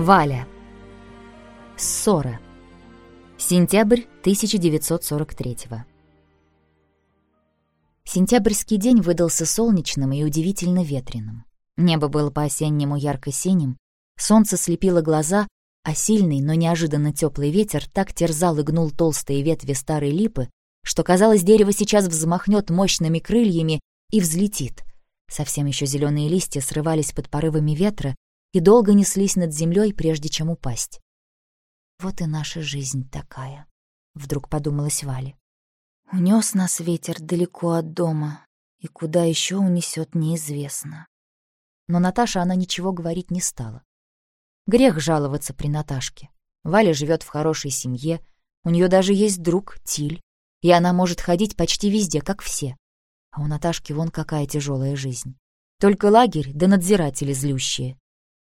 Валя. Ссора. Сентябрь 1943 Сентябрьский день выдался солнечным и удивительно ветреным. Небо было по-осеннему ярко-синим, солнце слепило глаза, а сильный, но неожиданно теплый ветер так терзал и гнул толстые ветви старой липы, что, казалось, дерево сейчас взмахнет мощными крыльями и взлетит. Совсем еще зеленые листья срывались под порывами ветра и долго неслись над землей, прежде чем упасть. «Вот и наша жизнь такая», — вдруг подумалась Валя. Унес нас ветер далеко от дома, и куда еще унесет, неизвестно. Но Наташа она ничего говорить не стала. Грех жаловаться при Наташке. Валя живет в хорошей семье, у нее даже есть друг Тиль, и она может ходить почти везде, как все. А у Наташки вон какая тяжелая жизнь. Только лагерь да надзиратели злющие.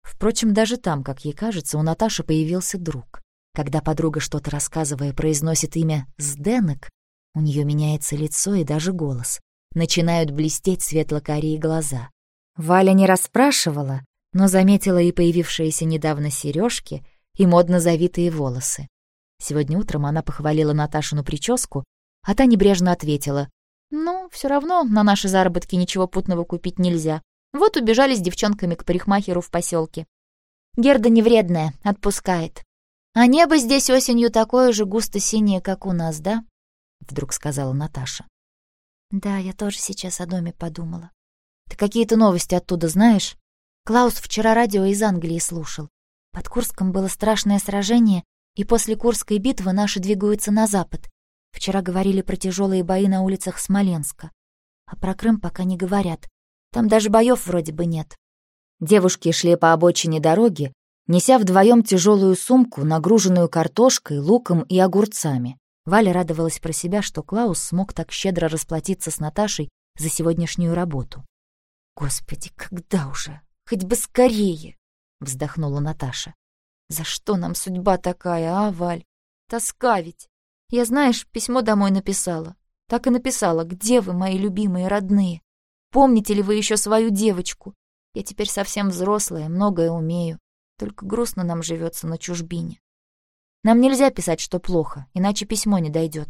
Впрочем, даже там, как ей кажется, у Наташи появился друг. Когда подруга, что-то рассказывая, произносит имя «Сденек», у нее меняется лицо и даже голос. Начинают блестеть светло-карие глаза. Валя не расспрашивала, но заметила и появившиеся недавно сережки и модно завитые волосы. Сегодня утром она похвалила Наташину прическу, а та небрежно ответила, «Ну, все равно на наши заработки ничего путного купить нельзя. Вот убежали с девчонками к парикмахеру в поселке. Герда не вредная, отпускает. А небо здесь осенью такое же густо-синее, как у нас, да? Вдруг сказала Наташа. Да, я тоже сейчас о доме подумала. Ты какие-то новости оттуда знаешь? Клаус вчера радио из Англии слушал. Под Курском было страшное сражение, и после Курской битвы наши двигаются на запад. Вчера говорили про тяжелые бои на улицах Смоленска. А про Крым пока не говорят. Там даже боев вроде бы нет. Девушки шли по обочине дороги, неся вдвоем тяжелую сумку, нагруженную картошкой, луком и огурцами. Валя радовалась про себя, что Клаус смог так щедро расплатиться с Наташей за сегодняшнюю работу. «Господи, когда уже? Хоть бы скорее!» — вздохнула Наташа. «За что нам судьба такая, а, Валь? Тоска ведь! Я, знаешь, письмо домой написала. Так и написала, где вы, мои любимые родные? Помните ли вы еще свою девочку? Я теперь совсем взрослая, многое умею. Только грустно нам живется на чужбине. Нам нельзя писать, что плохо, иначе письмо не дойдет.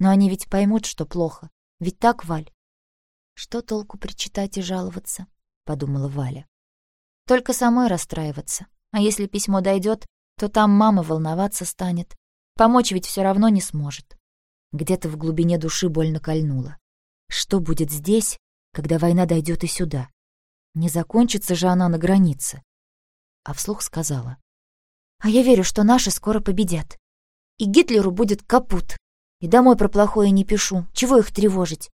Но они ведь поймут, что плохо. Ведь так, Валь? Что толку причитать и жаловаться? Подумала Валя. Только самой расстраиваться. А если письмо дойдет, то там мама волноваться станет. Помочь ведь все равно не сможет. Где-то в глубине души больно кольнуло. Что будет здесь, когда война дойдет и сюда. Не закончится же она на границе. А вслух сказала. А я верю, что наши скоро победят. И Гитлеру будет капут. И домой про плохое не пишу. Чего их тревожить?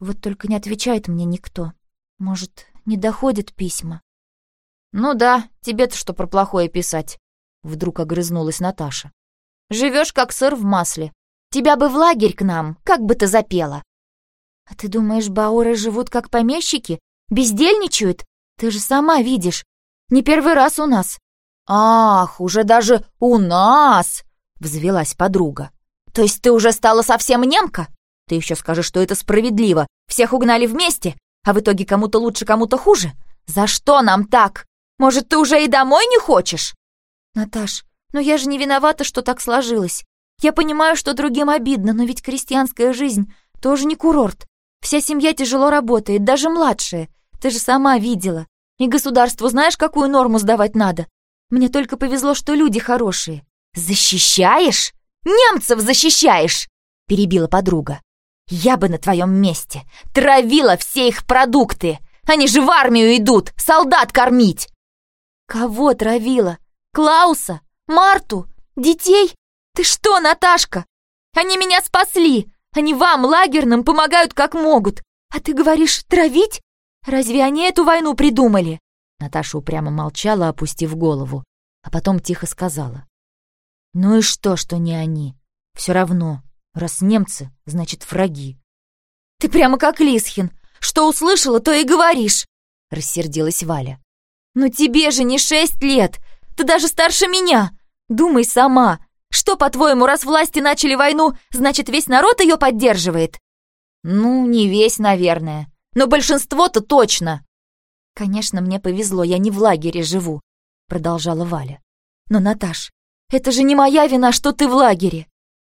Вот только не отвечает мне никто. Может, не доходят письма? Ну да, тебе-то что про плохое писать? Вдруг огрызнулась Наташа. Живешь как сыр в масле. Тебя бы в лагерь к нам, как бы ты запела. «А ты думаешь, бауры живут как помещики? Бездельничают? Ты же сама видишь. Не первый раз у нас». «Ах, уже даже у нас!» — взвелась подруга. «То есть ты уже стала совсем немка? Ты еще скажешь, что это справедливо. Всех угнали вместе, а в итоге кому-то лучше, кому-то хуже? За что нам так? Может, ты уже и домой не хочешь?» «Наташ, но я же не виновата, что так сложилось. Я понимаю, что другим обидно, но ведь крестьянская жизнь тоже не курорт. Вся семья тяжело работает, даже младшая. Ты же сама видела. И государству знаешь, какую норму сдавать надо? Мне только повезло, что люди хорошие. Защищаешь? Немцев защищаешь? Перебила подруга. Я бы на твоем месте травила все их продукты. Они же в армию идут, солдат кормить. Кого травила? Клауса? Марту? Детей? Ты что, Наташка? Они меня спасли. Они вам, лагерным, помогают как могут. А ты говоришь, травить? Разве они эту войну придумали?» Наташа упрямо молчала, опустив голову, а потом тихо сказала. «Ну и что, что не они? Все равно, раз немцы, значит, враги». «Ты прямо как Лисхин. Что услышала, то и говоришь!» — рассердилась Валя. «Но тебе же не шесть лет! Ты даже старше меня! Думай сама! Что, по-твоему, раз власти начали войну, значит, весь народ ее поддерживает? Ну, не весь, наверное. Но большинство-то точно. Конечно, мне повезло, я не в лагере живу, продолжала Валя. Но, Наташ, это же не моя вина, что ты в лагере.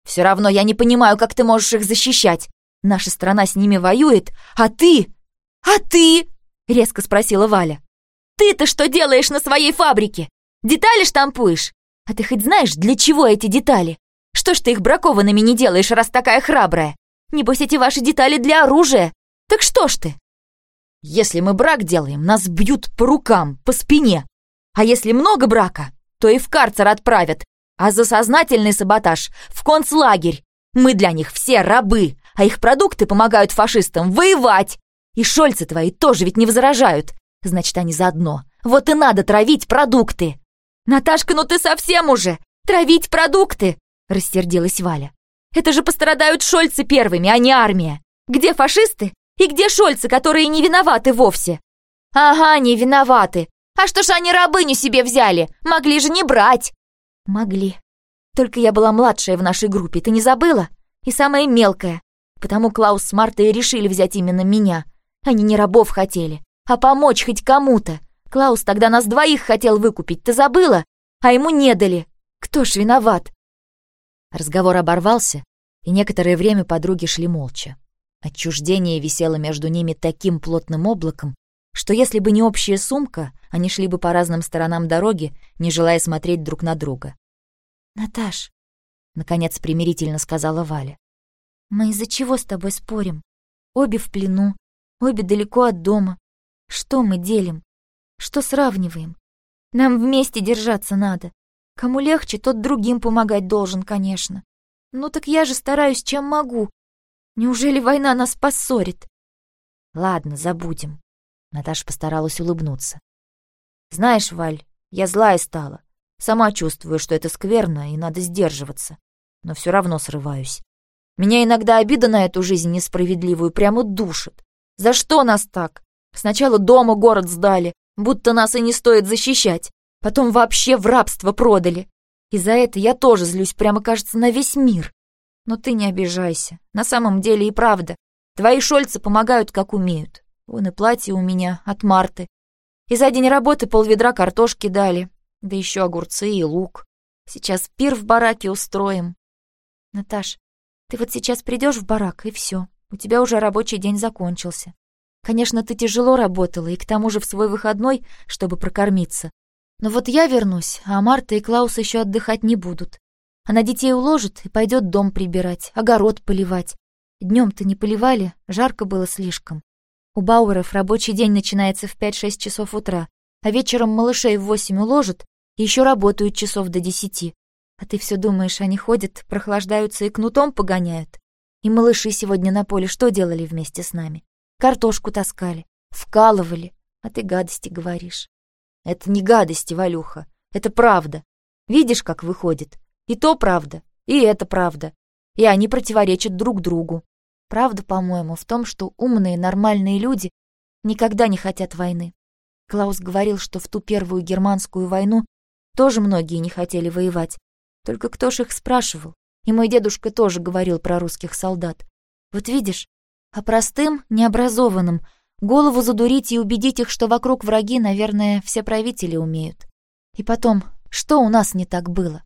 Все равно я не понимаю, как ты можешь их защищать. Наша страна с ними воюет, а ты... А ты? Резко спросила Валя. Ты-то что делаешь на своей фабрике? Детали штампуешь? А ты хоть знаешь, для чего эти детали? Что ж ты их бракованными не делаешь, раз такая храбрая? Небось, эти ваши детали для оружия. Так что ж ты? Если мы брак делаем, нас бьют по рукам, по спине. А если много брака, то и в карцер отправят. А за сознательный саботаж в концлагерь. Мы для них все рабы, а их продукты помогают фашистам воевать. И шольцы твои тоже ведь не возражают. Значит, они заодно. Вот и надо травить продукты. Наташка, ну ты совсем уже! Травить продукты! Рассердилась Валя. Это же пострадают шольцы первыми, а не армия. Где фашисты? И где шольцы, которые не виноваты вовсе? Ага, не виноваты. А что ж они рабыню себе взяли? Могли же не брать. Могли. Только я была младшая в нашей группе, ты не забыла? И самая мелкая. Потому Клаус с Мартой решили взять именно меня. Они не рабов хотели, а помочь хоть кому-то. Клаус тогда нас двоих хотел выкупить, ты забыла? А ему не дали. Кто ж виноват? Разговор оборвался, и некоторое время подруги шли молча. Отчуждение висело между ними таким плотным облаком, что если бы не общая сумка, они шли бы по разным сторонам дороги, не желая смотреть друг на друга. «Наташ», — наконец примирительно сказала Валя, «мы из-за чего с тобой спорим? Обе в плену, обе далеко от дома. Что мы делим? Что сравниваем? Нам вместе держаться надо. Кому легче, тот другим помогать должен, конечно. Ну так я же стараюсь, чем могу. Неужели война нас поссорит? Ладно, забудем. Наташа постаралась улыбнуться. Знаешь, Валь, я злая стала. Сама чувствую, что это скверно и надо сдерживаться. Но все равно срываюсь. Меня иногда обида на эту жизнь несправедливую прямо душит. За что нас так? Сначала дома город сдали, будто нас и не стоит защищать. Потом вообще в рабство продали. И за это я тоже злюсь, прямо кажется, на весь мир. Но ты не обижайся. На самом деле и правда. Твои шольцы помогают, как умеют. Вон и платье у меня от Марты. И за день работы полведра картошки дали. Да еще огурцы и лук. Сейчас пир в бараке устроим. Наташ, ты вот сейчас придешь в барак, и все. У тебя уже рабочий день закончился. Конечно, ты тяжело работала, и к тому же в свой выходной, чтобы прокормиться. Но вот я вернусь, а Марта и Клаус еще отдыхать не будут. Она детей уложит и пойдет дом прибирать, огород поливать. Днем-то не поливали, жарко было слишком. У Бауэров рабочий день начинается в 5-6 часов утра, а вечером малышей в 8 уложат и еще работают часов до 10. А ты все думаешь, они ходят, прохлаждаются и кнутом погоняют? И малыши сегодня на поле что делали вместе с нами? Картошку таскали, вкалывали, а ты гадости говоришь. Это не гадости, Валюха, это правда. Видишь, как выходит? И то правда, и это правда. И они противоречат друг другу. Правда, по-моему, в том, что умные, нормальные люди никогда не хотят войны. Клаус говорил, что в ту первую германскую войну тоже многие не хотели воевать. Только кто ж их спрашивал? И мой дедушка тоже говорил про русских солдат. Вот видишь, а простым, необразованным, Голову задурить и убедить их, что вокруг враги, наверное, все правители умеют. И потом, что у нас не так было?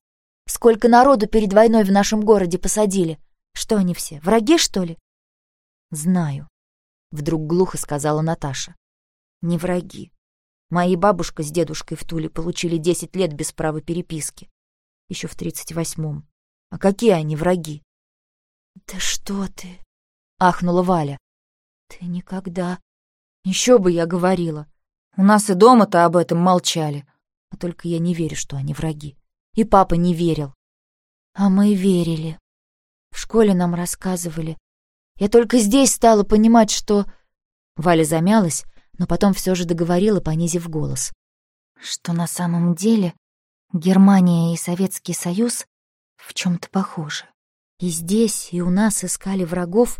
Сколько народу перед войной в нашем городе посадили? Что они все, враги, что ли? Знаю, вдруг глухо сказала Наташа. Не враги. Мои бабушка с дедушкой в Туле получили десять лет без права переписки. Еще в тридцать восьмом. А какие они враги? Да что ты? Ахнула Валя. Ты никогда еще бы я говорила. У нас и дома-то об этом молчали. А только я не верю, что они враги. И папа не верил. А мы верили. В школе нам рассказывали. Я только здесь стала понимать, что... Валя замялась, но потом все же договорила, понизив голос. Что на самом деле Германия и Советский Союз в чем-то похожи. И здесь, и у нас искали врагов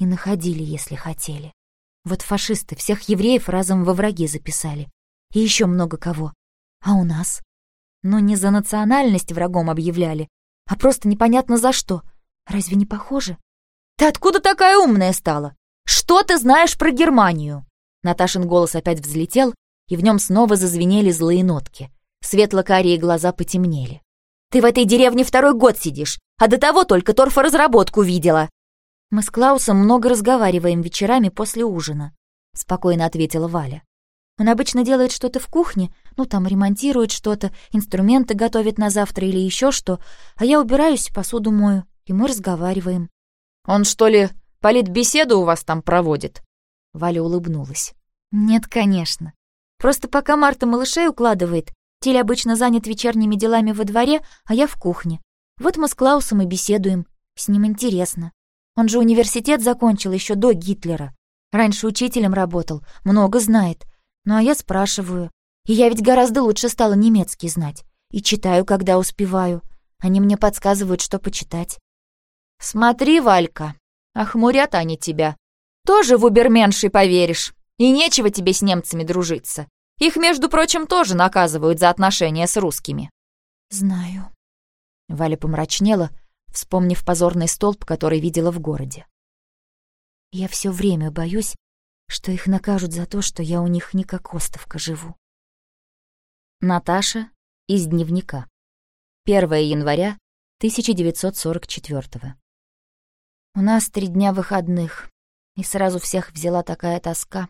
и находили, если хотели. Вот фашисты всех евреев разом во враги записали. И еще много кого. А у нас? Ну, не за национальность врагом объявляли, а просто непонятно за что. Разве не похоже? Ты откуда такая умная стала? Что ты знаешь про Германию? Наташин голос опять взлетел, и в нем снова зазвенели злые нотки. Светло-карие глаза потемнели. «Ты в этой деревне второй год сидишь, а до того только торфоразработку видела!» «Мы с Клаусом много разговариваем вечерами после ужина», — спокойно ответила Валя. «Он обычно делает что-то в кухне, ну, там ремонтирует что-то, инструменты готовит на завтра или еще что, а я убираюсь, посуду мою, и мы разговариваем». «Он, что ли, политбеседу у вас там проводит?» Валя улыбнулась. «Нет, конечно. Просто пока Марта малышей укладывает, Тиль обычно занят вечерними делами во дворе, а я в кухне. Вот мы с Клаусом и беседуем. С ним интересно. Он же университет закончил еще до Гитлера. Раньше учителем работал, много знает. Ну а я спрашиваю. И я ведь гораздо лучше стала немецкий знать. И читаю, когда успеваю. Они мне подсказывают, что почитать. «Смотри, Валька, охмурят они тебя. Тоже в уберменши поверишь. И нечего тебе с немцами дружиться. Их, между прочим, тоже наказывают за отношения с русскими». «Знаю». Валя помрачнела, вспомнив позорный столб, который видела в городе. «Я все время боюсь, что их накажут за то, что я у них не как остовка живу». Наташа из дневника. 1 января 1944 У нас три дня выходных, и сразу всех взяла такая тоска.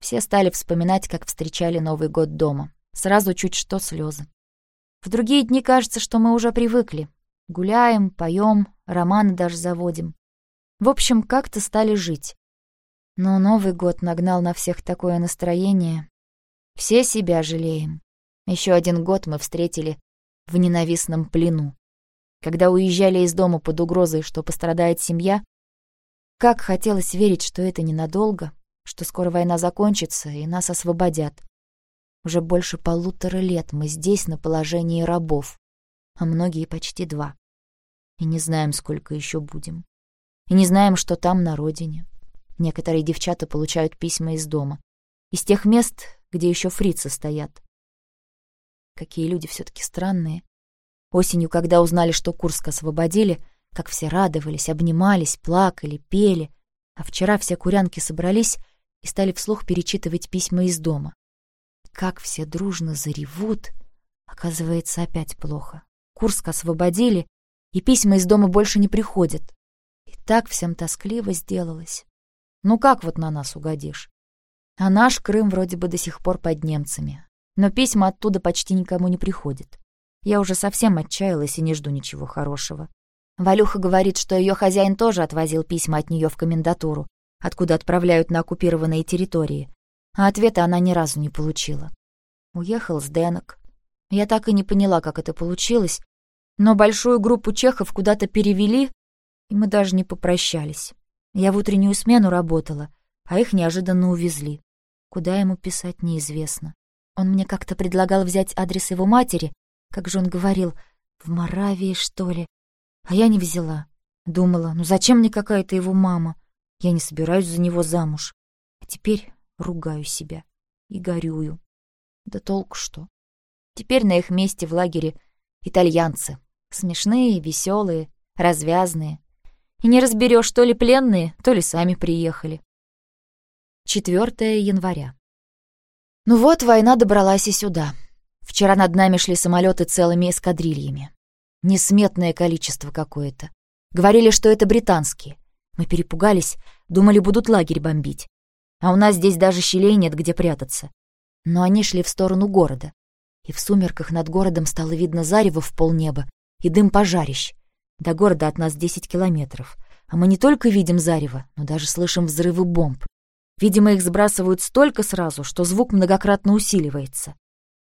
Все стали вспоминать, как встречали Новый год дома. Сразу чуть что слезы. В другие дни кажется, что мы уже привыкли. Гуляем, поем, романы даже заводим. В общем, как-то стали жить. Но Новый год нагнал на всех такое настроение. Все себя жалеем. Еще один год мы встретили в ненавистном плену. Когда уезжали из дома под угрозой, что пострадает семья, как хотелось верить, что это ненадолго, что скоро война закончится и нас освободят. Уже больше полутора лет мы здесь на положении рабов, а многие почти два. И не знаем, сколько еще будем. И не знаем, что там на родине. Некоторые девчата получают письма из дома. Из тех мест, где еще фрицы стоят. Какие люди все таки странные. Осенью, когда узнали, что Курск освободили, как все радовались, обнимались, плакали, пели. А вчера все курянки собрались и стали вслух перечитывать письма из дома. Как все дружно заревут, оказывается, опять плохо. Курск освободили, и письма из дома больше не приходят. И так всем тоскливо сделалось. Ну как вот на нас угодишь? А наш Крым вроде бы до сих пор под немцами. Но письма оттуда почти никому не приходят. Я уже совсем отчаялась и не жду ничего хорошего. Валюха говорит, что ее хозяин тоже отвозил письма от нее в комендатуру, откуда отправляют на оккупированные территории, а ответа она ни разу не получила. Уехал с Денок. Я так и не поняла, как это получилось, но большую группу чехов куда-то перевели, и мы даже не попрощались. Я в утреннюю смену работала, а их неожиданно увезли. Куда ему писать, неизвестно. Он мне как-то предлагал взять адрес его матери, как же он говорил, в Моравии, что ли. А я не взяла. Думала, ну зачем мне какая-то его мама? Я не собираюсь за него замуж. А теперь ругаю себя и горюю. Да толку что? Теперь на их месте в январе итальянцы. Смешные, веселые, развязные. И не разберешь, то ли пленные, то ли сами приехали. 4 января. Ну вот, война добралась и сюда. Вчера над нами шли самолеты целыми эскадрильями. Несметное количество какое-то. Говорили, что это британские. Мы перепугались, думали, будут лагерь бомбить. А у нас здесь даже щелей нет, где прятаться. Но они шли в сторону города. И в сумерках над городом стало видно зарево в полнеба и дым пожарищ. До города от нас десять километров. А мы не только видим зарево, но даже слышим взрывы бомб. Видимо, их сбрасывают столько сразу, что звук многократно усиливается.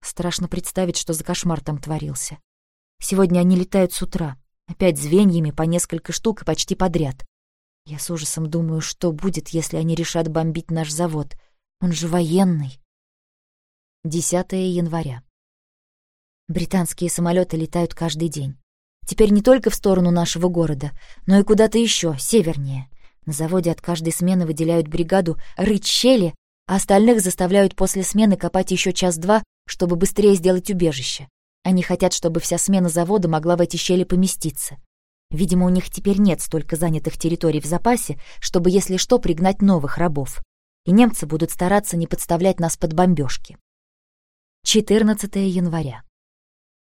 Страшно представить, что за кошмар там творился. Сегодня они летают с утра, опять звеньями по несколько штук и почти подряд. Я с ужасом думаю, что будет, если они решат бомбить наш завод. Он же военный. 10 января. Британские самолеты летают каждый день. Теперь не только в сторону нашего города, но и куда-то еще, севернее. На заводе от каждой смены выделяют бригаду рыть щели, а остальных заставляют после смены копать еще час-два, чтобы быстрее сделать убежище. Они хотят, чтобы вся смена завода могла в эти щели поместиться. Видимо, у них теперь нет столько занятых территорий в запасе, чтобы, если что, пригнать новых рабов. И немцы будут стараться не подставлять нас под бомбежки. 14 января.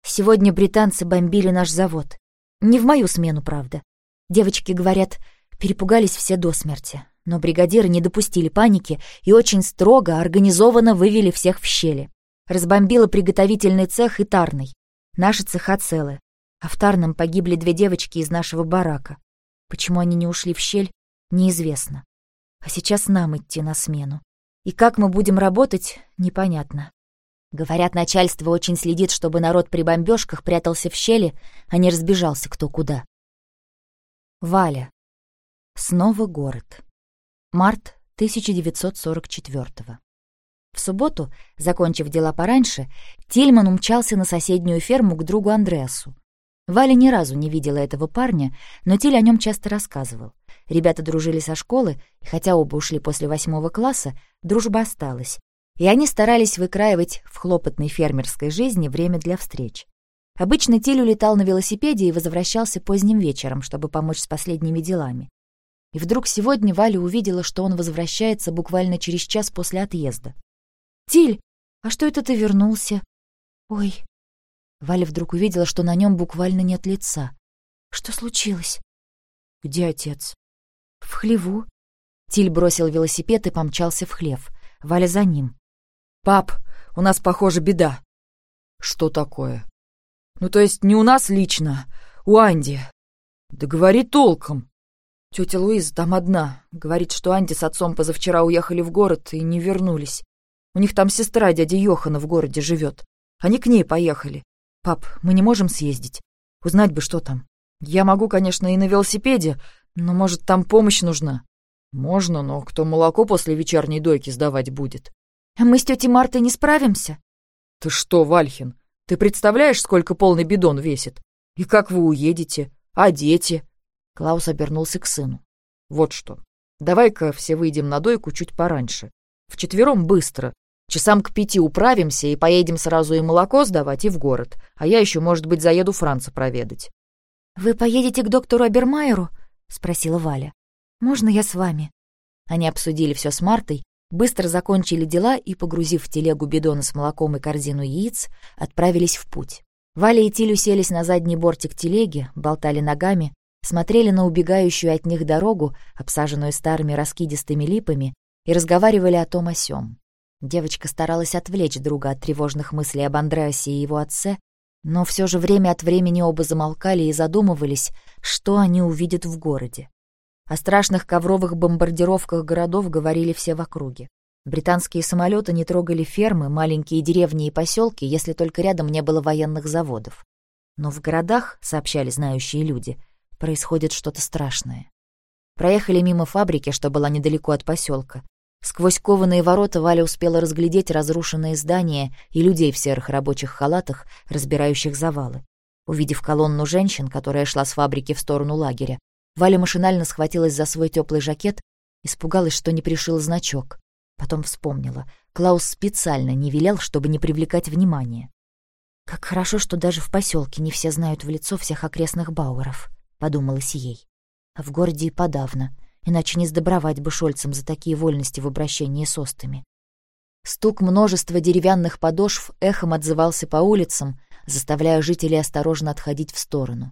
Сегодня британцы бомбили наш завод. Не в мою смену, правда. Девочки говорят, перепугались все до смерти. Но бригадиры не допустили паники и очень строго, организованно вывели всех в щели. Разбомбила приготовительный цех и тарный. Наши цеха целы. А в тарном погибли две девочки из нашего барака. Почему они не ушли в щель, неизвестно. А сейчас нам идти на смену. И как мы будем работать, непонятно. Говорят, начальство очень следит, чтобы народ при бомбежках прятался в щели, а не разбежался кто куда. Валя. Снова город. Март 1944 В субботу, закончив дела пораньше, Тильман умчался на соседнюю ферму к другу Андреасу. Валя ни разу не видела этого парня, но Тиль о нем часто рассказывал. Ребята дружили со школы, и хотя оба ушли после восьмого класса, дружба осталась, и они старались выкраивать в хлопотной фермерской жизни время для встреч. Обычно Тиль улетал на велосипеде и возвращался поздним вечером, чтобы помочь с последними делами. И вдруг сегодня Валя увидела, что он возвращается буквально через час после отъезда. «Тиль, а что это ты вернулся?» «Ой». Валя вдруг увидела, что на нем буквально нет лица. «Что случилось?» «Где отец?» «В хлеву». Тиль бросил велосипед и помчался в хлев. Валя за ним. «Пап, у нас, похоже, беда». «Что такое?» «Ну, то есть не у нас лично, у Анди». «Да говори толком». Тетя Луиза там одна. Говорит, что Анди с отцом позавчера уехали в город и не вернулись. У них там сестра дяди Йохана в городе живет. Они к ней поехали. Пап, мы не можем съездить. Узнать бы, что там. Я могу, конечно, и на велосипеде, но, может, там помощь нужна. Можно, но кто молоко после вечерней дойки сдавать будет? А мы с тетей Мартой не справимся? Ты что, Вальхин, ты представляешь, сколько полный бидон весит? И как вы уедете? А дети? Клаус обернулся к сыну. Вот что. Давай-ка все выйдем на дойку чуть пораньше. Вчетвером быстро. Часам к пяти управимся и поедем сразу и молоко сдавать, и в город. А я еще, может быть, заеду Франца проведать. «Вы поедете к доктору Абермайеру?» — спросила Валя. «Можно я с вами?» Они обсудили все с Мартой, быстро закончили дела и, погрузив в телегу бидоны с молоком и корзину яиц, отправились в путь. Валя и Тиль уселись на задний бортик телеги, болтали ногами, смотрели на убегающую от них дорогу, обсаженную старыми раскидистыми липами, и разговаривали о том о сём. Девочка старалась отвлечь друга от тревожных мыслей об Андреасе и его отце, но все же время от времени оба замолкали и задумывались, что они увидят в городе. О страшных ковровых бомбардировках городов говорили все в округе. Британские самолеты не трогали фермы, маленькие деревни и поселки, если только рядом не было военных заводов. Но в городах, сообщали знающие люди, происходит что-то страшное. Проехали мимо фабрики, что была недалеко от поселка. Сквозь кованые ворота Валя успела разглядеть разрушенные здания и людей в серых рабочих халатах, разбирающих завалы. Увидев колонну женщин, которая шла с фабрики в сторону лагеря, Валя машинально схватилась за свой теплый жакет, испугалась, что не пришил значок. Потом вспомнила. Клаус специально не велел, чтобы не привлекать внимания. «Как хорошо, что даже в поселке не все знают в лицо всех окрестных бауэров», — подумалось ей. А в городе и подавно, иначе не сдобровать бы шольцам за такие вольности в обращении с остами. Стук множества деревянных подошв эхом отзывался по улицам, заставляя жителей осторожно отходить в сторону.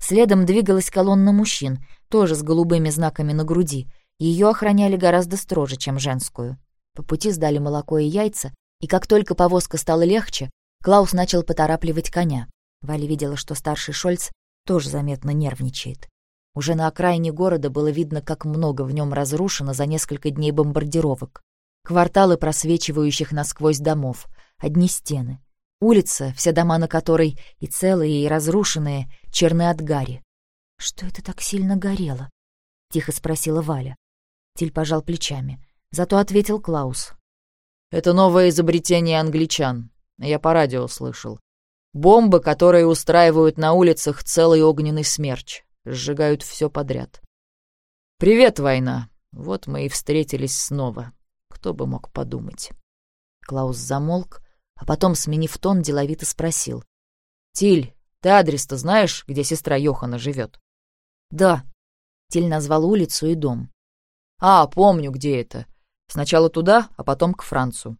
Следом двигалась колонна мужчин, тоже с голубыми знаками на груди. Ее охраняли гораздо строже, чем женскую. По пути сдали молоко и яйца, и как только повозка стала легче, Клаус начал поторапливать коня. Валя видела, что старший Шольц тоже заметно нервничает. Уже на окраине города было видно, как много в нем разрушено за несколько дней бомбардировок. Кварталы просвечивающих насквозь домов, одни стены. Улица, все дома на которой и целые, и разрушенные, черны от гари. «Что это так сильно горело?» — тихо спросила Валя. Тиль пожал плечами. Зато ответил Клаус. «Это новое изобретение англичан. Я по радио слышал. Бомбы, которые устраивают на улицах целый огненный смерч. Сжигают все подряд. «Привет, война! Вот мы и встретились снова. Кто бы мог подумать?» Клаус замолк, а потом, сменив тон, деловито спросил. «Тиль, ты адрес-то знаешь, где сестра Йохана живет?» «Да». Тиль назвал улицу и дом. «А, помню, где это. Сначала туда, а потом к Францу.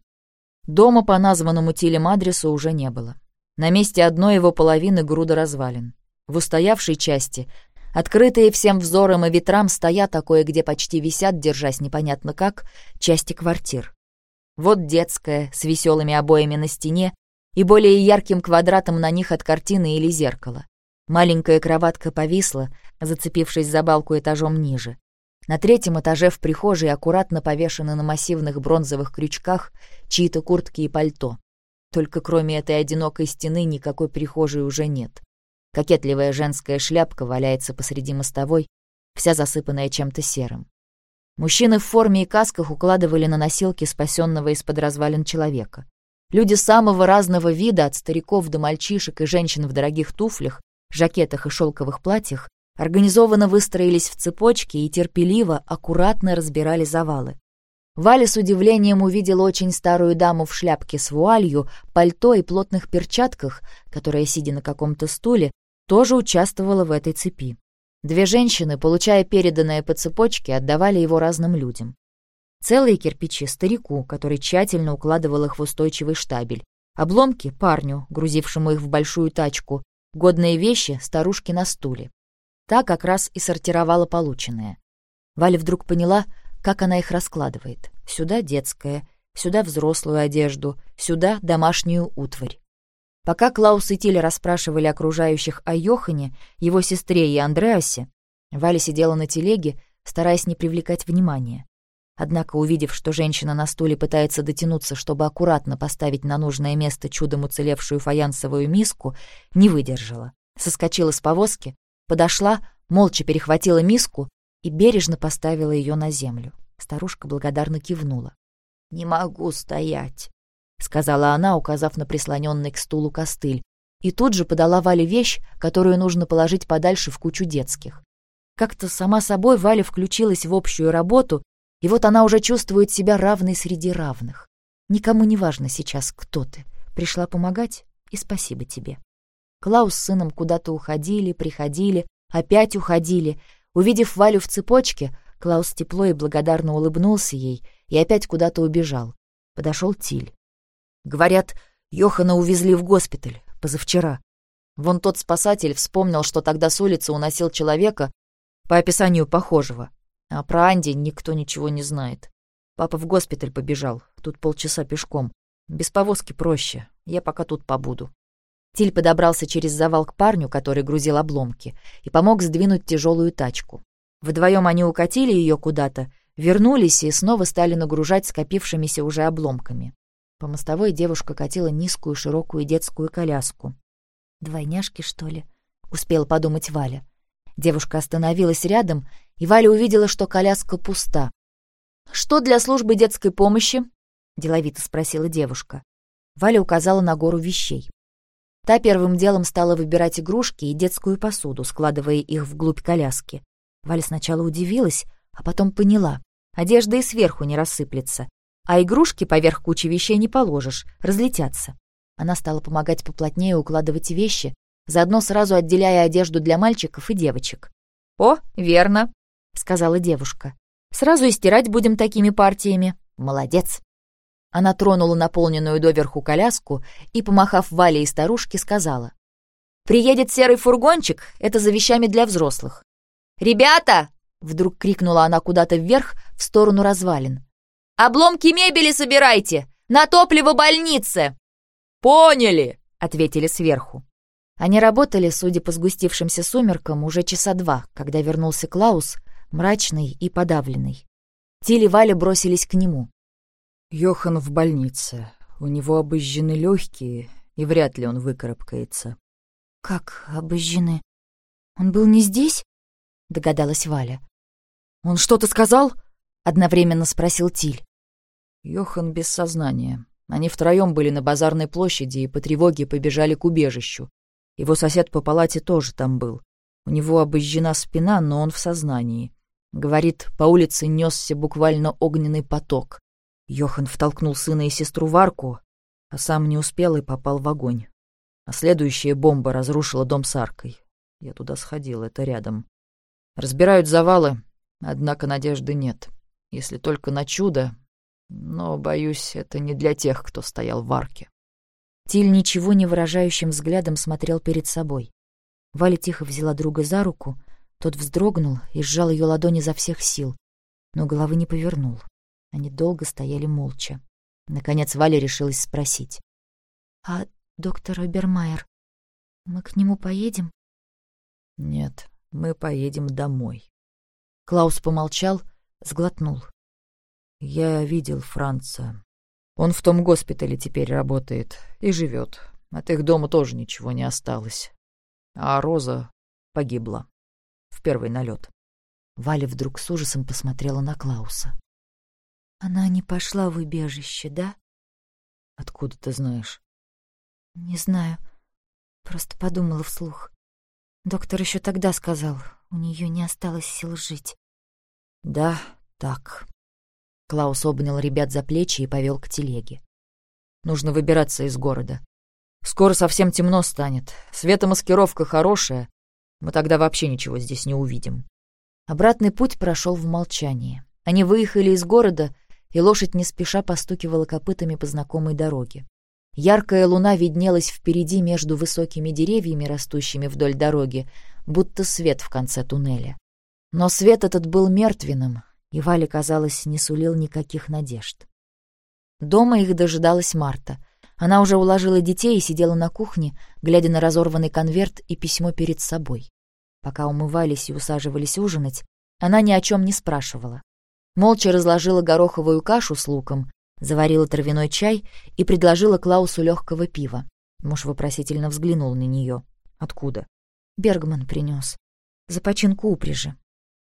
Дома по названному Тилем адресу уже не было. На месте одной его половины груда развалин. В устоявшей части, открытые всем взором и ветрам, стоят, а кое-где почти висят, держась непонятно как, части квартир. Вот детская, с веселыми обоями на стене и более ярким квадратом на них от картины или зеркала. Маленькая кроватка повисла, зацепившись за балку этажом ниже. На третьем этаже в прихожей аккуратно повешены на массивных бронзовых крючках чьи-то куртки и пальто. Только кроме этой одинокой стены никакой прихожей уже нет. Кокетливая женская шляпка валяется посреди мостовой, вся засыпанная чем-то серым. Мужчины в форме и касках укладывали на носилки спасенного из-под развалин человека. Люди самого разного вида, от стариков до мальчишек и женщин в дорогих туфлях, жакетах и шелковых платьях, организованно выстроились в цепочки и терпеливо, аккуратно разбирали завалы. Валя с удивлением увидела очень старую даму в шляпке с вуалью, пальто и плотных перчатках, которая, сидя на каком-то стуле, тоже участвовала в этой цепи. Две женщины, получая переданное по цепочке, отдавали его разным людям. Целые кирпичи — старику, который тщательно укладывал их в устойчивый штабель. Обломки — парню, грузившему их в большую тачку. Годные вещи — старушке на стуле. Та как раз и сортировала полученное. Валя вдруг поняла, как она их раскладывает. Сюда детская, сюда взрослую одежду, сюда домашнюю утварь. Пока Клаус и Тиль расспрашивали окружающих о Йохане, его сестре и Андреасе, Валя сидела на телеге, стараясь не привлекать внимания. Однако, увидев, что женщина на стуле пытается дотянуться, чтобы аккуратно поставить на нужное место чудом уцелевшую фаянсовую миску, не выдержала. Соскочила с повозки, подошла, молча перехватила миску и бережно поставила ее на землю. Старушка благодарно кивнула. «Не могу стоять», — сказала она, указав на прислоненный к стулу костыль, и тут же подала Вале вещь, которую нужно положить подальше в кучу детских. Как-то сама собой Валя включилась в общую работу, и вот она уже чувствует себя равной среди равных. Никому не важно сейчас, кто ты. Пришла помогать, и спасибо тебе. Клаус с сыном куда-то уходили, приходили, опять уходили. Увидев Валю в цепочке, Клаус тепло и благодарно улыбнулся ей и опять куда-то убежал. Подошел Тиль. Говорят, Йохана увезли в госпиталь позавчера. Вон тот спасатель вспомнил, что тогда с улицы уносил человека, по описанию похожего. А про Анди никто ничего не знает. Папа в госпиталь побежал, тут полчаса пешком. Без повозки проще, я пока тут побуду. Тиль подобрался через завал к парню, который грузил обломки, и помог сдвинуть тяжелую тачку. Вдвоем они укатили ее куда-то, вернулись и снова стали нагружать скопившимися уже обломками. По мостовой девушка катила низкую широкую детскую коляску. «Двойняшки, что ли?» — успела подумать Валя. Девушка остановилась рядом, и Валя увидела, что коляска пуста. «Что для службы детской помощи?» — деловито спросила девушка. Валя указала на гору вещей. Та первым делом стала выбирать игрушки и детскую посуду, складывая их вглубь коляски. Валя сначала удивилась, а потом поняла. Одежда и сверху не рассыплется, а игрушки поверх кучи вещей не положишь, разлетятся. Она стала помогать поплотнее укладывать вещи, заодно сразу отделяя одежду для мальчиков и девочек. «О, верно», — сказала девушка. «Сразу и стирать будем такими партиями. Молодец». Она тронула наполненную доверху коляску и, помахав Вале и старушке, сказала. «Приедет серый фургончик, это за вещами для взрослых». «Ребята!» — вдруг крикнула она куда-то вверх, в сторону развалин. Обломки мебели собирайте! На топливо больницы!» «Поняли!» — ответили сверху. Они работали, судя по сгустившимся сумеркам, уже часа два, когда вернулся Клаус, мрачный и подавленный. Тиль и Валя бросились к нему. «Йохан в больнице. У него обожжены легкие, и вряд ли он выкарабкается». «Как обожжены? Он был не здесь?» — догадалась Валя. «Он что-то сказал?» — одновременно спросил Тиль. Йохан без сознания. Они втроем были на базарной площади и по тревоге побежали к убежищу. Его сосед по палате тоже там был. У него обожжена спина, но он в сознании. Говорит, по улице несся буквально огненный поток. Йохан втолкнул сына и сестру в арку, а сам не успел и попал в огонь. А следующая бомба разрушила дом с аркой. Я туда сходил, это рядом. Разбирают завалы, однако надежды нет. Если только на чудо, Но, боюсь, это не для тех, кто стоял в арке. Тиль ничего не выражающим взглядом смотрел перед собой. Валя тихо взяла друга за руку, тот вздрогнул и сжал ее ладони изо всех сил, но головы не повернул. Они долго стояли молча. Наконец Валя решилась спросить. «А доктор Обермайер, мы к нему поедем?» «Нет, мы поедем домой». Клаус помолчал, сглотнул. Я видел Франца. Он в том госпитале теперь работает и живет. От их дома тоже ничего не осталось. А Роза погибла в первый налет. Валя вдруг с ужасом посмотрела на Клауса. «Она не пошла в убежище, да?» «Откуда ты знаешь?» «Не знаю. Просто подумала вслух. Доктор еще тогда сказал, у нее не осталось сил жить». «Да, так», Клаус обнял ребят за плечи и повел к телеге. «Нужно выбираться из города. Скоро совсем темно станет. Светомаскировка хорошая. Мы тогда вообще ничего здесь не увидим». Обратный путь прошел в молчании. Они выехали из города, и лошадь не спеша постукивала копытами по знакомой дороге. Яркая луна виднелась впереди между высокими деревьями, растущими вдоль дороги, будто свет в конце туннеля. Но свет этот был мертвенным, и Вале, казалось, не сулил никаких надежд. Дома их дожидалась Марта. Она уже уложила детей и сидела на кухне, глядя на разорванный конверт и письмо перед собой. Пока умывались и усаживались ужинать, она ни о чем не спрашивала. Молча разложила гороховую кашу с луком, заварила травяной чай и предложила Клаусу легкого пива. Муж вопросительно взглянул на нее. «Откуда?» «Бергман принес. За починку упряжи.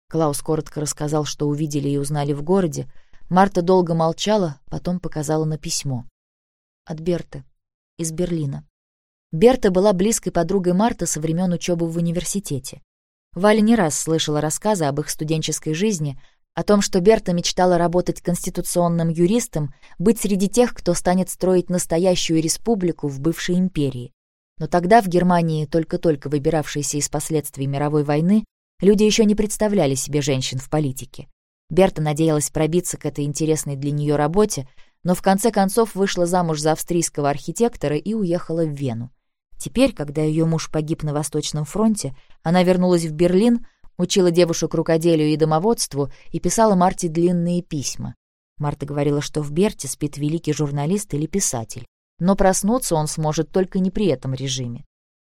Клаус коротко рассказал, что увидели и узнали в городе. Марта долго молчала, потом показала на письмо. От Берты. Из Берлина. Берта была близкой подругой Марты со времен учебы в университете. Валя не раз слышала рассказы об их студенческой жизни, о том, что Берта мечтала работать конституционным юристом, быть среди тех, кто станет строить настоящую республику в бывшей империи. Но тогда в Германии, только-только выбиравшейся из последствий мировой войны, Люди еще не представляли себе женщин в политике. Берта надеялась пробиться к этой интересной для нее работе, но в конце концов вышла замуж за австрийского архитектора и уехала в Вену. Теперь, когда ее муж погиб на Восточном фронте, она вернулась в Берлин, учила девушек рукоделию и домоводству и писала Марте длинные письма. Марта говорила, что в Берте спит великий журналист или писатель, но проснуться он сможет только не при этом режиме.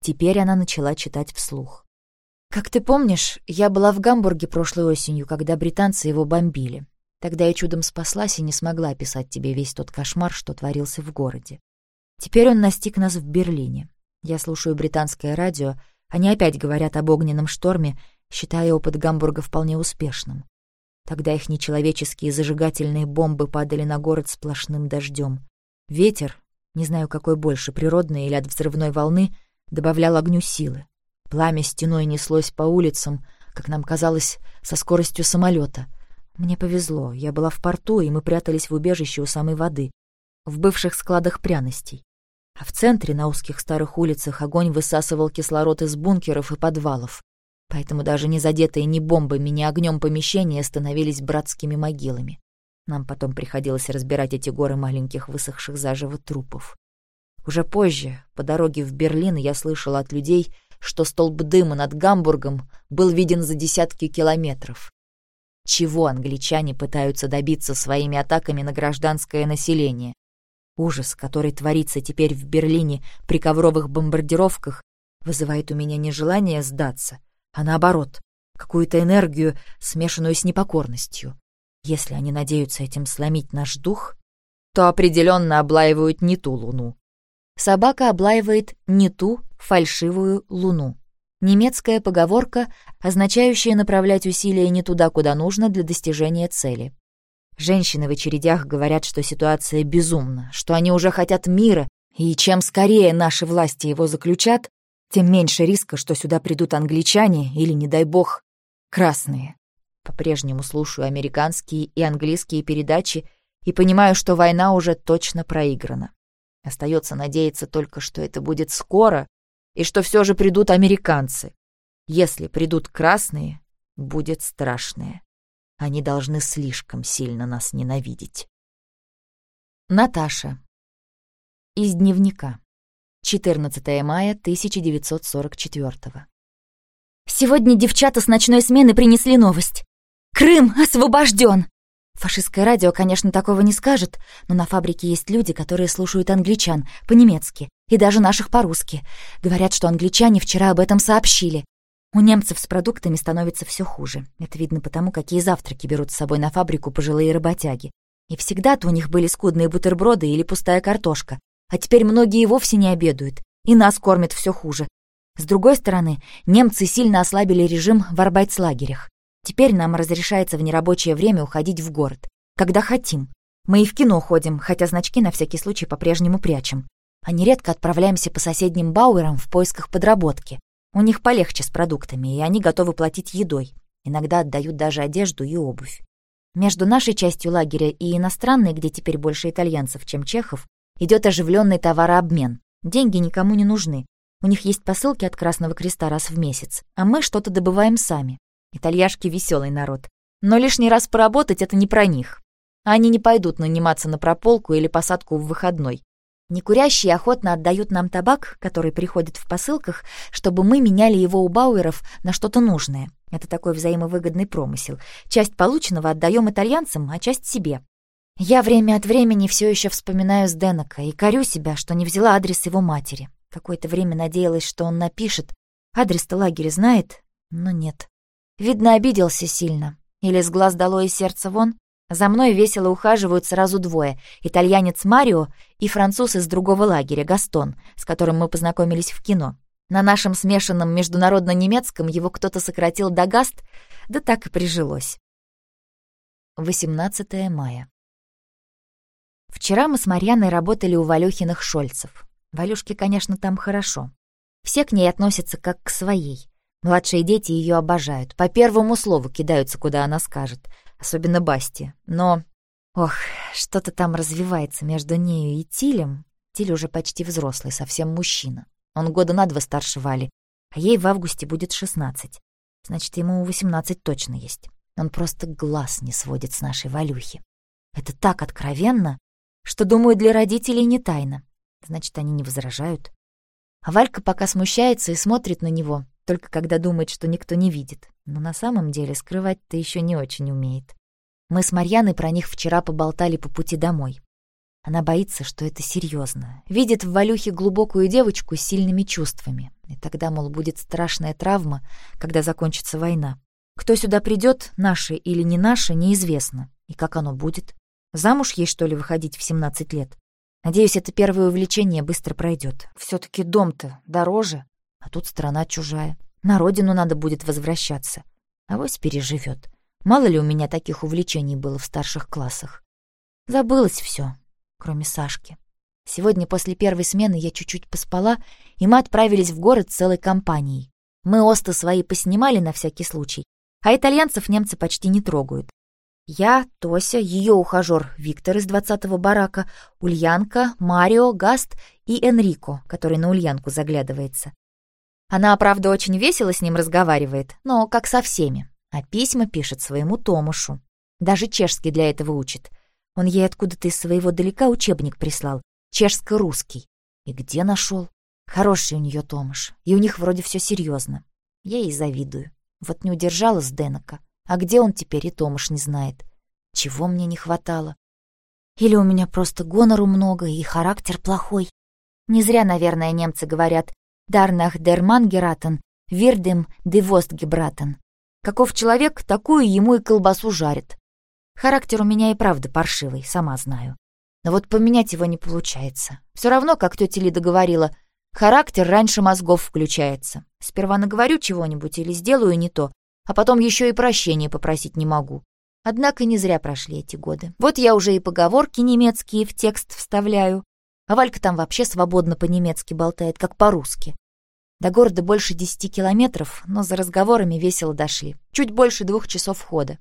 Теперь она начала читать вслух. Как ты помнишь, я была в Гамбурге прошлой осенью, когда британцы его бомбили. Тогда я чудом спаслась и не смогла описать тебе весь тот кошмар, что творился в городе. Теперь он настиг нас в Берлине. Я слушаю британское радио, они опять говорят об огненном шторме, считая опыт Гамбурга вполне успешным. Тогда их нечеловеческие зажигательные бомбы падали на город сплошным дождем. Ветер, не знаю какой больше, природный или от взрывной волны, добавлял огню силы. Пламя стеной неслось по улицам, как нам казалось, со скоростью самолета. Мне повезло, я была в порту, и мы прятались в убежище у самой воды, в бывших складах пряностей. А в центре, на узких старых улицах, огонь высасывал кислород из бункеров и подвалов. Поэтому даже не задетые ни бомбами, ни огнем помещения становились братскими могилами. Нам потом приходилось разбирать эти горы маленьких высохших заживо трупов. Уже позже, по дороге в Берлин, я слышала от людей, что столб дыма над Гамбургом был виден за десятки километров. Чего англичане пытаются добиться своими атаками на гражданское население? Ужас, который творится теперь в Берлине при ковровых бомбардировках, вызывает у меня не желание сдаться, а наоборот, какую-то энергию, смешанную с непокорностью. Если они надеются этим сломить наш дух, то определенно облаивают не ту луну, собака облаивает не ту фальшивую луну. Немецкая поговорка, означающая направлять усилия не туда, куда нужно для достижения цели. Женщины в очередях говорят, что ситуация безумна, что они уже хотят мира, и чем скорее наши власти его заключат, тем меньше риска, что сюда придут англичане или, не дай бог, красные. По-прежнему слушаю американские и английские передачи и понимаю, что война уже точно проиграна. Остается надеяться только, что это будет скоро, и что все же придут американцы. Если придут красные, будет страшное. Они должны слишком сильно нас ненавидеть. Наташа. Из дневника. 14 мая 1944 Сегодня девчата с ночной смены принесли новость. Крым освобожден! Фашистское радио, конечно, такого не скажет, но на фабрике есть люди, которые слушают англичан по-немецки и даже наших по-русски. Говорят, что англичане вчера об этом сообщили. У немцев с продуктами становится все хуже. Это видно потому, какие завтраки берут с собой на фабрику пожилые работяги. И всегда-то у них были скудные бутерброды или пустая картошка. А теперь многие вовсе не обедают. И нас кормят все хуже. С другой стороны, немцы сильно ослабили режим в арбайтслагерях. Теперь нам разрешается в нерабочее время уходить в город. Когда хотим. Мы и в кино ходим, хотя значки на всякий случай по-прежнему прячем. А нередко отправляемся по соседним бауэрам в поисках подработки. У них полегче с продуктами, и они готовы платить едой. Иногда отдают даже одежду и обувь. Между нашей частью лагеря и иностранной, где теперь больше итальянцев, чем чехов, идет оживленный товарообмен. Деньги никому не нужны. У них есть посылки от Красного Креста раз в месяц, а мы что-то добываем сами. Итальяшки — веселый народ. Но лишний раз поработать — это не про них. Они не пойдут наниматься на прополку или посадку в выходной. Некурящие охотно отдают нам табак, который приходит в посылках, чтобы мы меняли его у бауэров на что-то нужное. Это такой взаимовыгодный промысел. Часть полученного отдаем итальянцам, а часть себе. Я время от времени все еще вспоминаю Сденока и корю себя, что не взяла адрес его матери. Какое-то время надеялась, что он напишет. Адрес-то лагеря знает, но нет. Видно, обиделся сильно. Или с глаз дало и сердце вон. За мной весело ухаживают сразу двое — итальянец Марио и француз из другого лагеря, Гастон, с которым мы познакомились в кино. На нашем смешанном международно-немецком его кто-то сократил до Гаст, да так и прижилось. 18 мая. Вчера мы с Марьяной работали у Валюхиных Шольцев. Валюшке, конечно, там хорошо. Все к ней относятся как к своей. Младшие дети ее обожают, по первому слову кидаются, куда она скажет — особенно Басти. Но, ох, что-то там развивается между нею и Тилем. Тиль уже почти взрослый, совсем мужчина. Он года на два старше Вали, а ей в августе будет шестнадцать. Значит, ему восемнадцать точно есть. Он просто глаз не сводит с нашей Валюхи. Это так откровенно, что, думаю, для родителей не тайна. Значит, они не возражают. А Валька пока смущается и смотрит на него, только когда думает, что никто не видит но на самом деле скрывать-то еще не очень умеет. Мы с Марьяной про них вчера поболтали по пути домой. Она боится, что это серьезно. Видит в Валюхе глубокую девочку с сильными чувствами. И тогда, мол, будет страшная травма, когда закончится война. Кто сюда придет, наши или не наши, неизвестно. И как оно будет? Замуж ей, что ли, выходить в 17 лет? Надеюсь, это первое увлечение быстро пройдет. все таки дом-то дороже, а тут страна чужая. На родину надо будет возвращаться. Авось переживет. Мало ли у меня таких увлечений было в старших классах. Забылось все, кроме Сашки. Сегодня после первой смены я чуть-чуть поспала, и мы отправились в город целой компанией. Мы осты свои поснимали на всякий случай, а итальянцев немцы почти не трогают. Я, Тося, ее ухажер Виктор из двадцатого барака, Ульянка, Марио, Гаст и Энрико, который на Ульянку заглядывается. Она, правда, очень весело с ним разговаривает, но как со всеми. А письма пишет своему Томушу. Даже чешский для этого учит. Он ей откуда-то из своего далека учебник прислал. Чешско-русский. И где нашел? Хороший у нее Томаш. И у них вроде все серьезно. Я ей завидую. Вот не удержала с Денока. А где он теперь, и Томаш не знает. Чего мне не хватало? Или у меня просто гонору много и характер плохой? Не зря, наверное, немцы говорят Дарнах дер Мангератен, Вирдем де Востгебратен. Каков человек, такую ему и колбасу жарит. Характер у меня и правда паршивый, сама знаю. Но вот поменять его не получается. Все равно, как тетя Лида говорила, характер раньше мозгов включается. Сперва наговорю чего-нибудь или сделаю не то, а потом еще и прощения попросить не могу. Однако не зря прошли эти годы. Вот я уже и поговорки немецкие в текст вставляю, а Валька там вообще свободно по-немецки болтает, как по-русски. До города больше десяти километров, но за разговорами весело дошли. Чуть больше двух часов хода.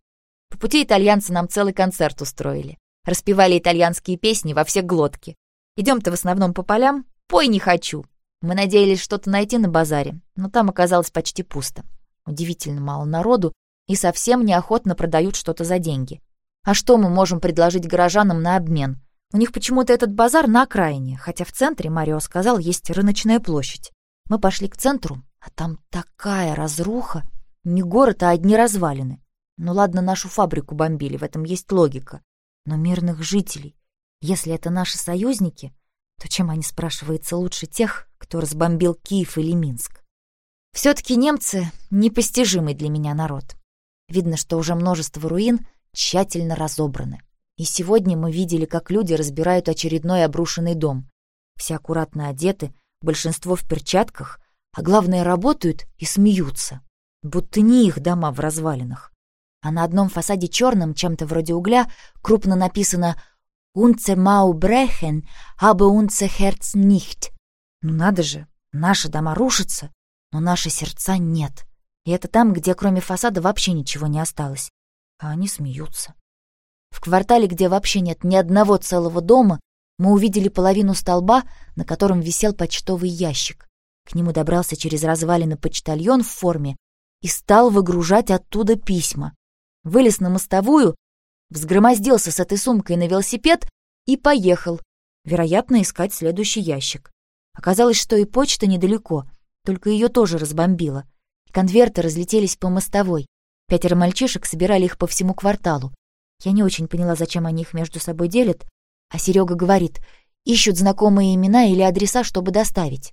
По пути итальянцы нам целый концерт устроили. Распевали итальянские песни во все глотки. Идем-то в основном по полям. Пой не хочу. Мы надеялись что-то найти на базаре, но там оказалось почти пусто. Удивительно мало народу и совсем неохотно продают что-то за деньги. А что мы можем предложить горожанам на обмен? У них почему-то этот базар на окраине, хотя в центре, Марио сказал, есть рыночная площадь. Мы пошли к центру, а там такая разруха. Не город, а одни развалины. Ну ладно, нашу фабрику бомбили, в этом есть логика. Но мирных жителей, если это наши союзники, то чем они, спрашивается, лучше тех, кто разбомбил Киев или Минск? Все-таки немцы — непостижимый для меня народ. Видно, что уже множество руин тщательно разобраны. И сегодня мы видели, как люди разбирают очередной обрушенный дом. Все аккуратно одеты, большинство в перчатках, а главное, работают и смеются. Будто не их дома в развалинах. А на одном фасаде черным, чем-то вроде угля, крупно написано «Unze mau brechen, aber unser Herz nicht». Ну надо же, наши дома рушатся, но наши сердца нет. И это там, где кроме фасада вообще ничего не осталось. А они смеются. В квартале, где вообще нет ни одного целого дома, мы увидели половину столба, на котором висел почтовый ящик. К нему добрался через развалины почтальон в форме и стал выгружать оттуда письма. Вылез на мостовую, взгромоздился с этой сумкой на велосипед и поехал, вероятно, искать следующий ящик. Оказалось, что и почта недалеко, только ее тоже разбомбило. Конверты разлетелись по мостовой. Пятеро мальчишек собирали их по всему кварталу. Я не очень поняла, зачем они их между собой делят, а Серега говорит, ищут знакомые имена или адреса, чтобы доставить.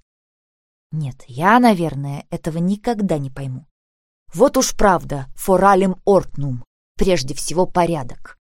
Нет, я, наверное, этого никогда не пойму. Вот уж правда, форалем ортнум, прежде всего порядок.